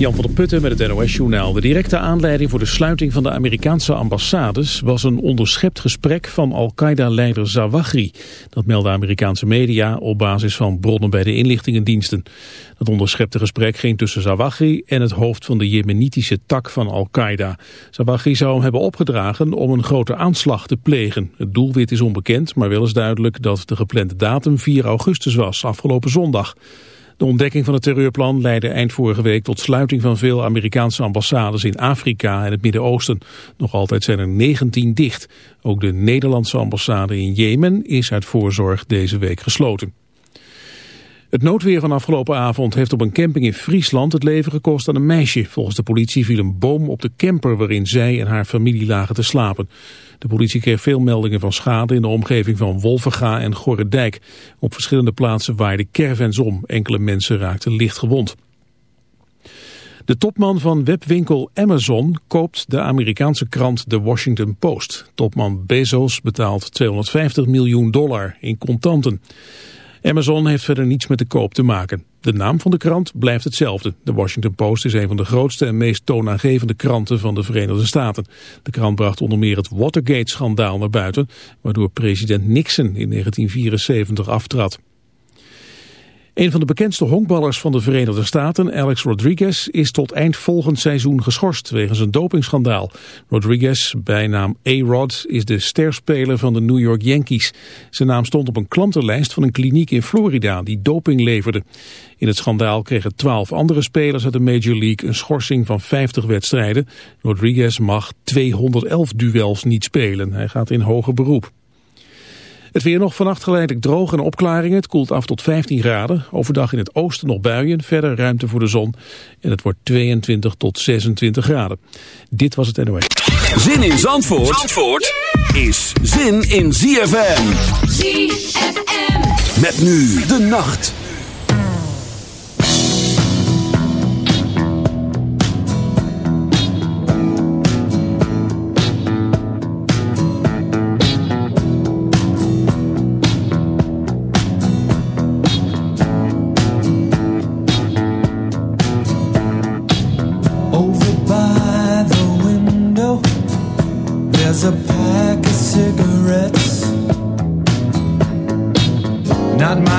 Jan van der Putten met het NOS-journaal. De directe aanleiding voor de sluiting van de Amerikaanse ambassades... was een onderschept gesprek van Al-Qaeda-leider Zawahri. Dat melden Amerikaanse media op basis van bronnen bij de inlichtingendiensten. Dat onderschepte gesprek ging tussen Zawahri en het hoofd van de jemenitische tak van Al-Qaeda. Zawahri zou hem hebben opgedragen om een grote aanslag te plegen. Het doelwit is onbekend, maar wel is duidelijk dat de geplande datum 4 augustus was, afgelopen zondag. De ontdekking van het terreurplan leidde eind vorige week tot sluiting van veel Amerikaanse ambassades in Afrika en het Midden-Oosten. Nog altijd zijn er 19 dicht. Ook de Nederlandse ambassade in Jemen is uit voorzorg deze week gesloten. Het noodweer van afgelopen avond heeft op een camping in Friesland het leven gekost aan een meisje. Volgens de politie viel een boom op de camper waarin zij en haar familie lagen te slapen. De politie kreeg veel meldingen van schade in de omgeving van Wolvenga en Gorredijk. Op verschillende plaatsen waaiden caravans om. Enkele mensen raakten licht gewond. De topman van webwinkel Amazon koopt de Amerikaanse krant The Washington Post. Topman Bezos betaalt 250 miljoen dollar in contanten. Amazon heeft verder niets met de koop te maken. De naam van de krant blijft hetzelfde. De Washington Post is een van de grootste en meest toonaangevende kranten van de Verenigde Staten. De krant bracht onder meer het Watergate-schandaal naar buiten, waardoor president Nixon in 1974 aftrad. Een van de bekendste honkballers van de Verenigde Staten, Alex Rodriguez, is tot eind volgend seizoen geschorst wegens een dopingschandaal. Rodriguez, bijnaam A-Rod, is de sterspeler van de New York Yankees. Zijn naam stond op een klantenlijst van een kliniek in Florida die doping leverde. In het schandaal kregen twaalf andere spelers uit de Major League een schorsing van 50 wedstrijden. Rodriguez mag 211 duels niet spelen. Hij gaat in hoger beroep. Het weer nog vannacht geleidelijk droog en opklaringen. Het koelt af tot 15 graden. Overdag in het oosten nog buien. Verder ruimte voor de zon. En het wordt 22 tot 26 graden. Dit was het NOS. Zin in Zandvoort, Zandvoort is zin in ZFM. ZFM. Met nu de nacht.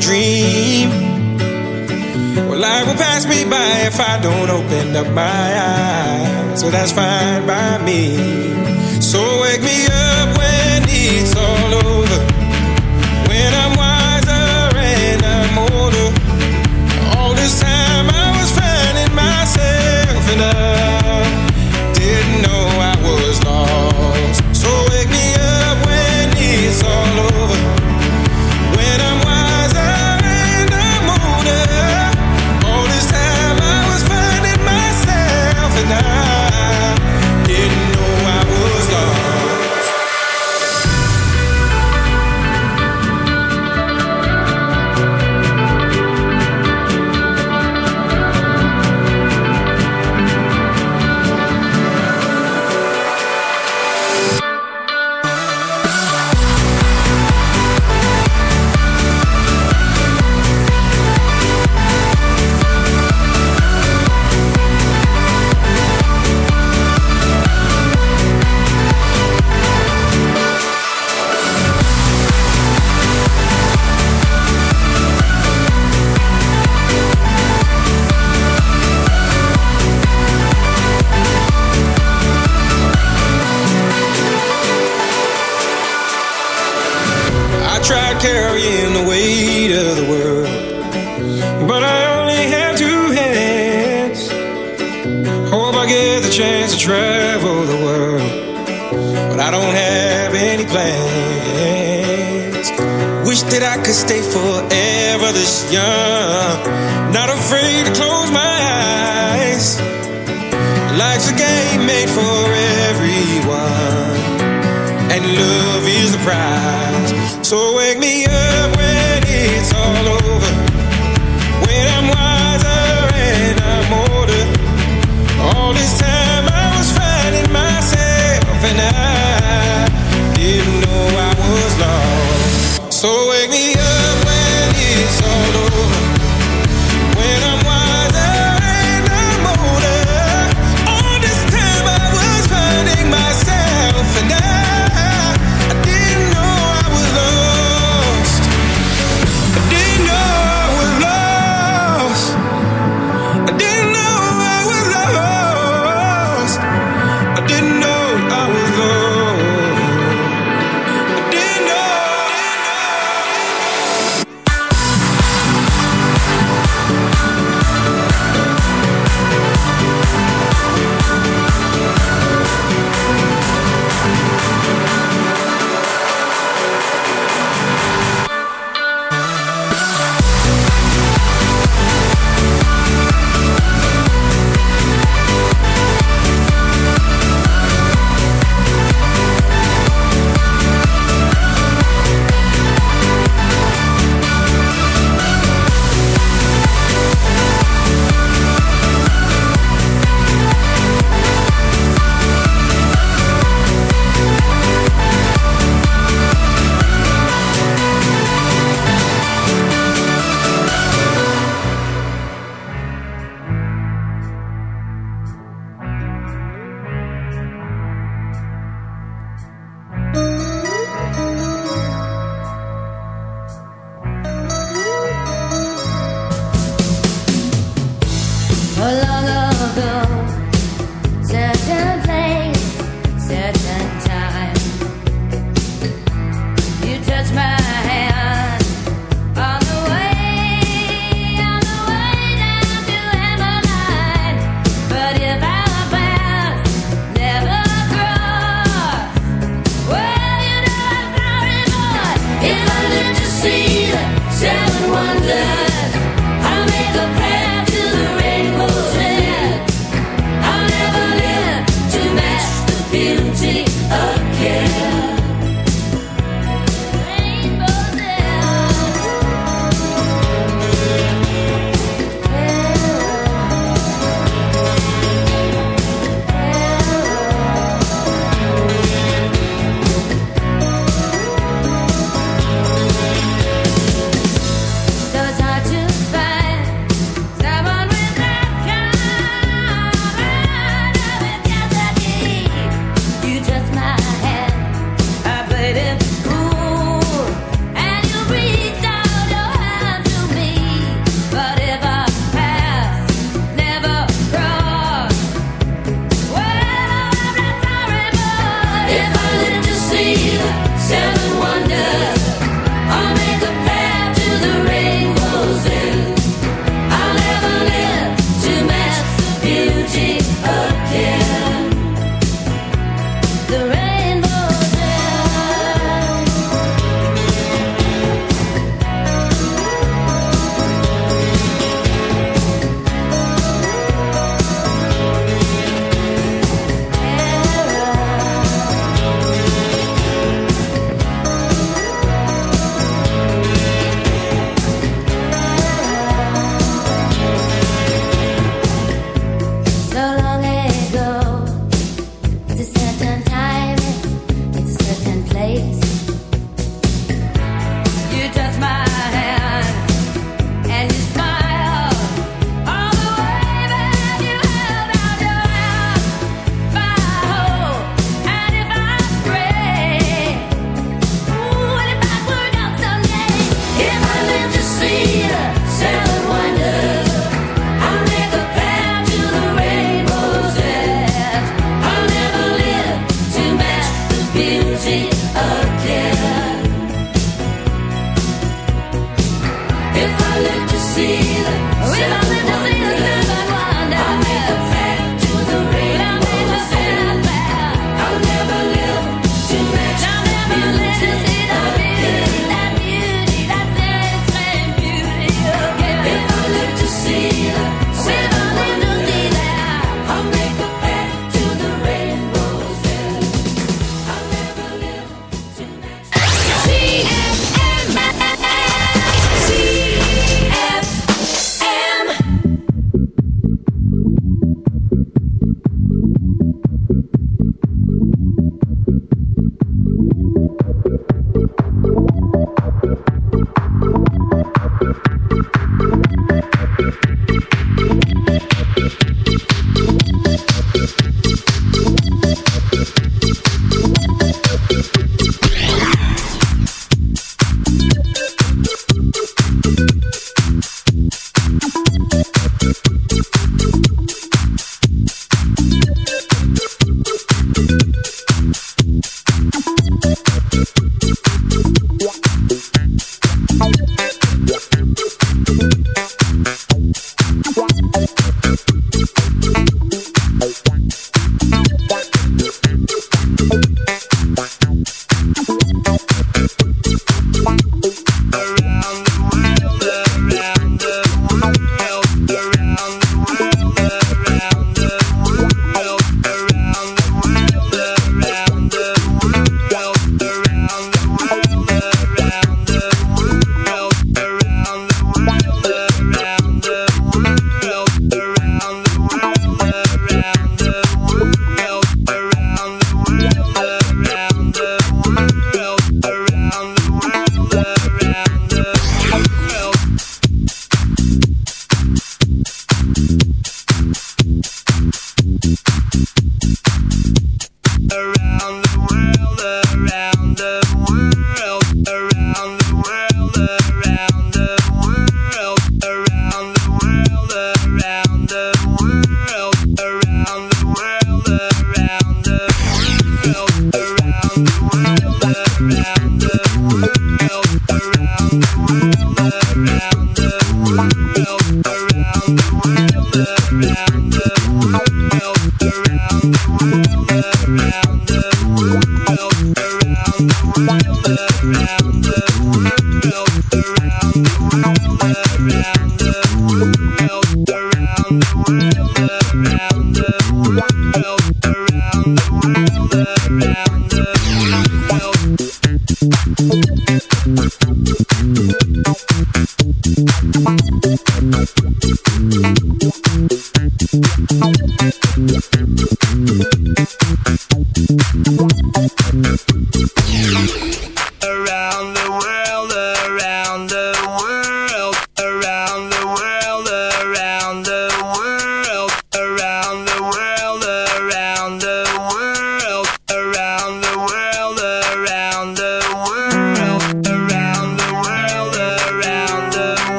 dream. Well, life will pass me by if I don't open up my eyes. So that's fine by me. So wake me up when it's all over.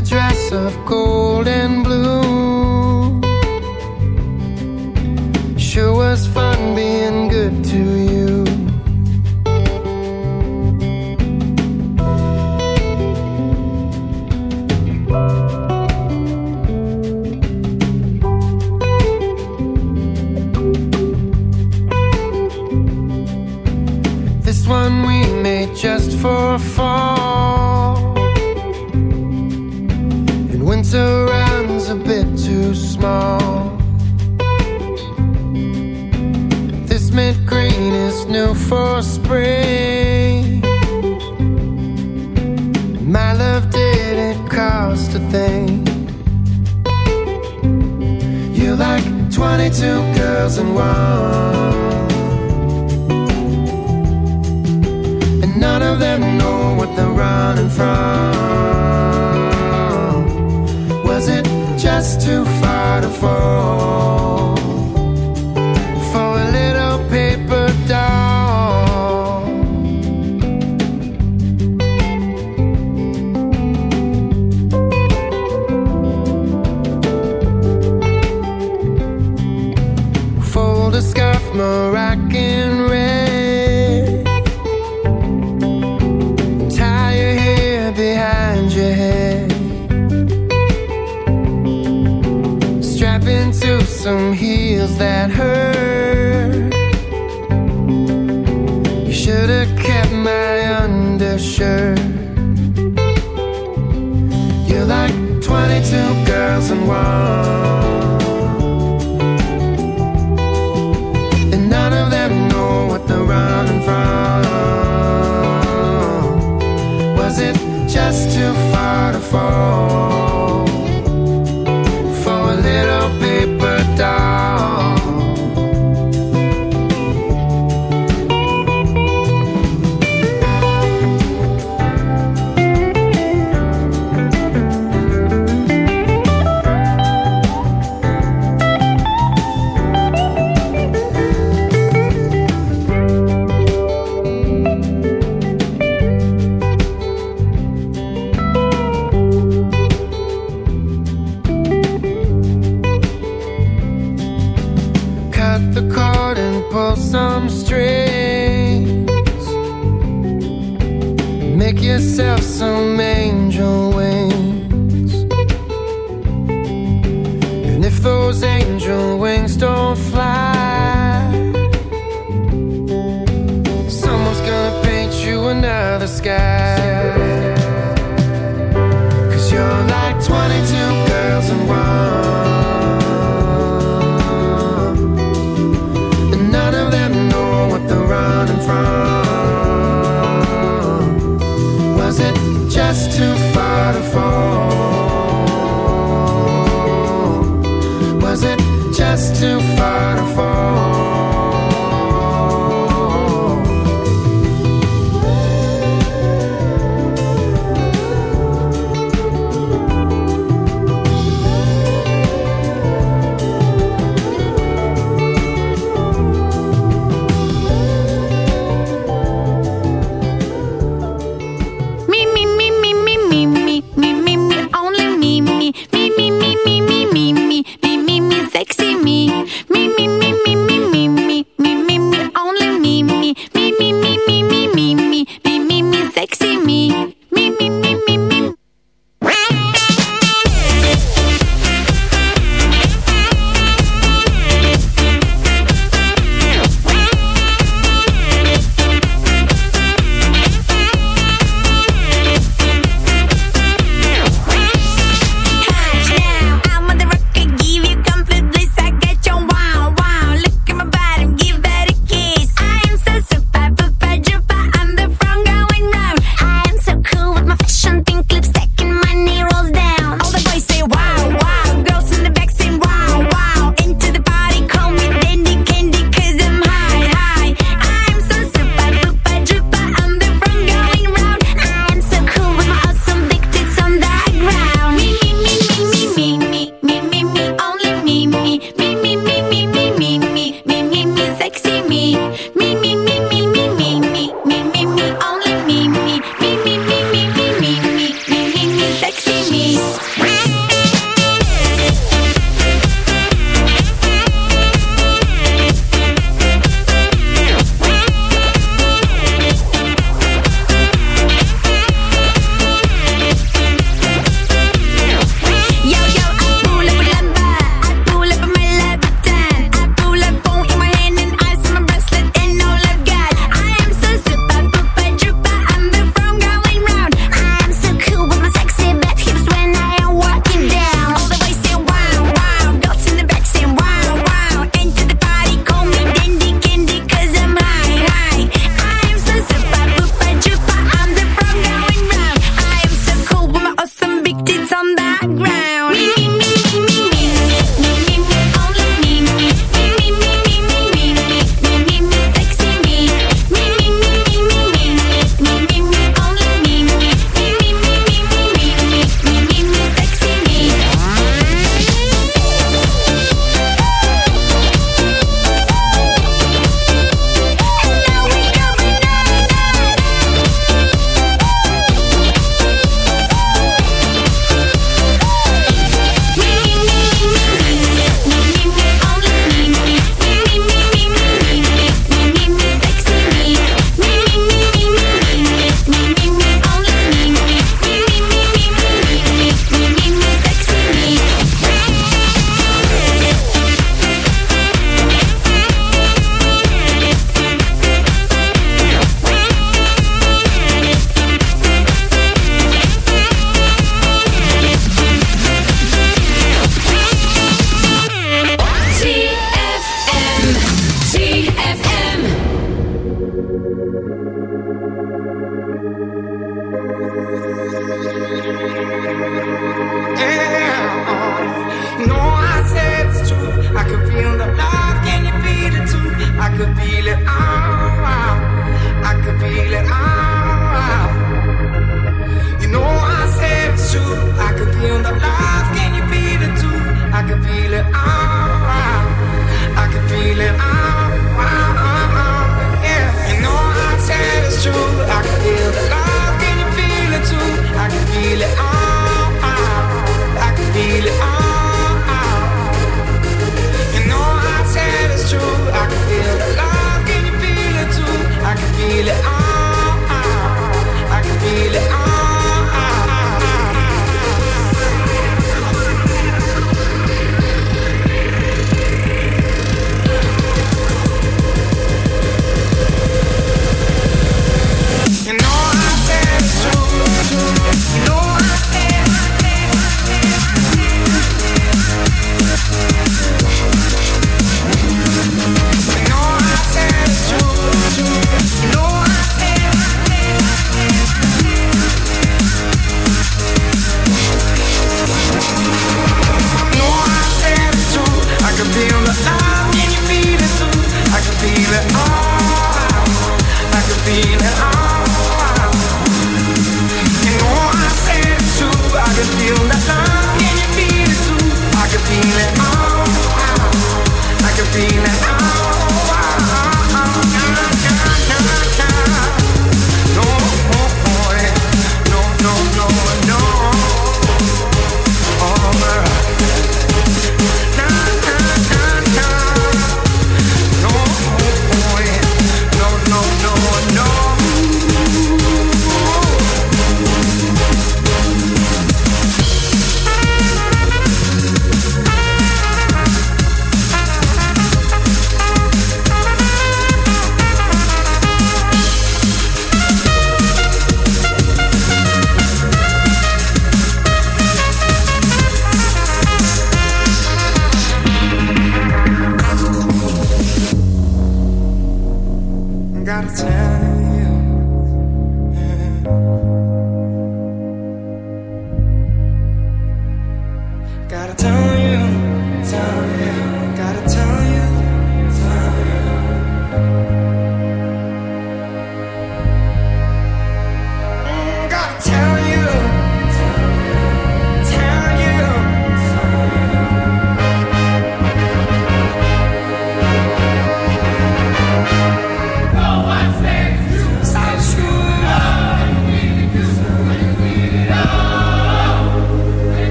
a dress of gold and blue. 2001. And none of them know what they're running from. Was it just too far to fall? dive into some heels that hurt. You should have kept my undershirt. You're like 22 girls in one. And none of them know what they're running from. Was it just too far to fall?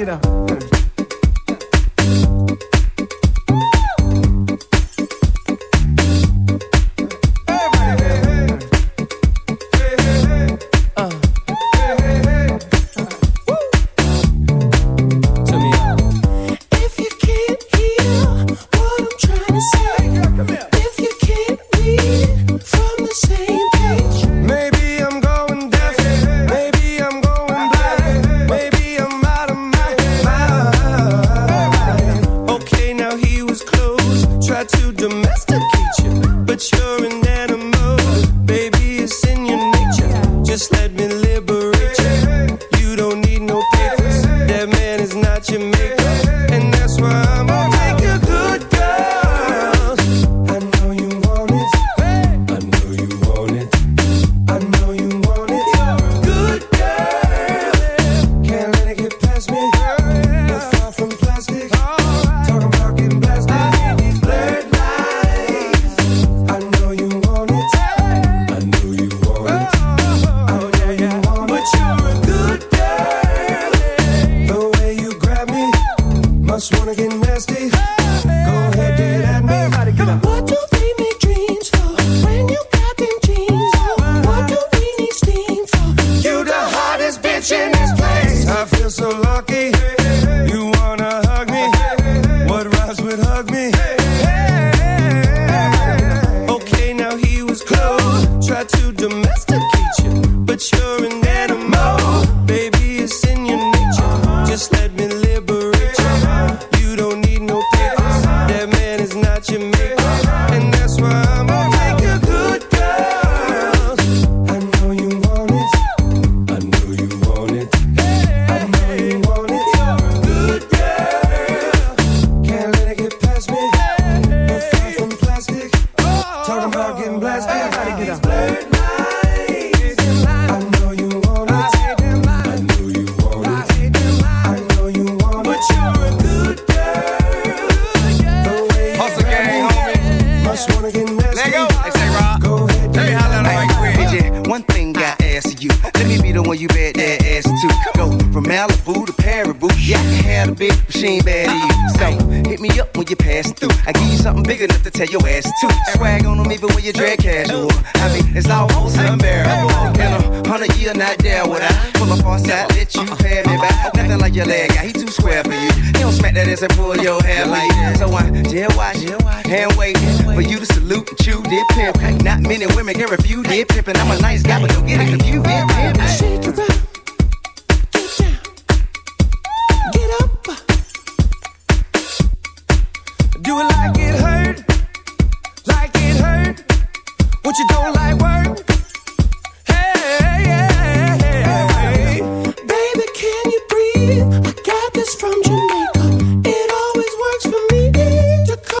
Get up. In this place. I feel so lucky.